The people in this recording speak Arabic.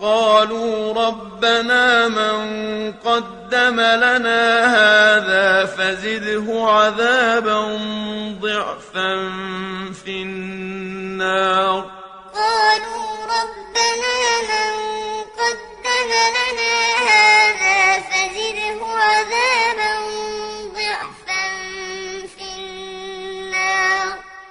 قالوا ربنا من قدم لنا هذا فزده عذابا ضعفا في النار. قالوا ربنا من قدم لنا